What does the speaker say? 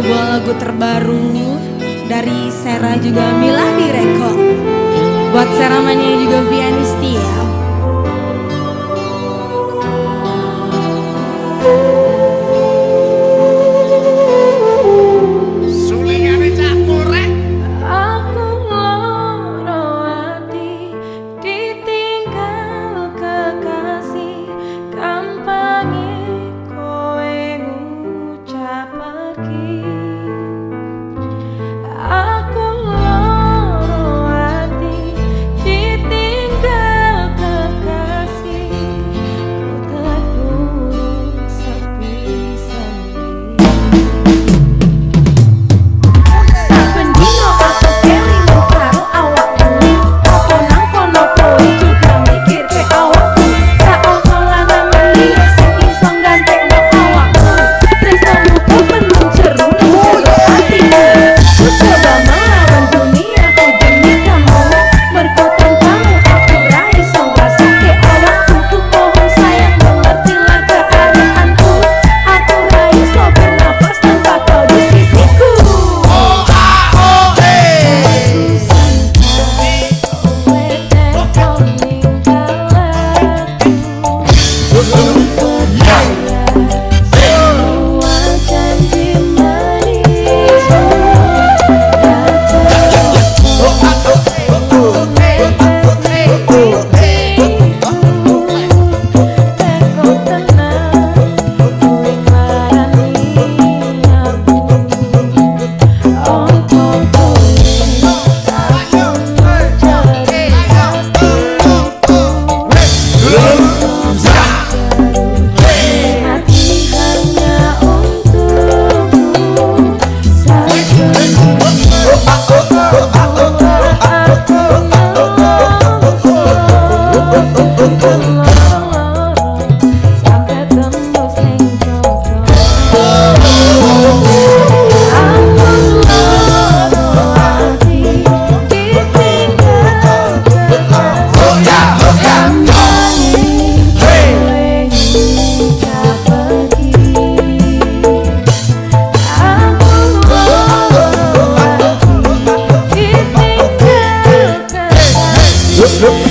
satu buah lagu terbaru dari Sarah juga Milani rekor Buat Sarah Mania juga Vianisti ya. Nope.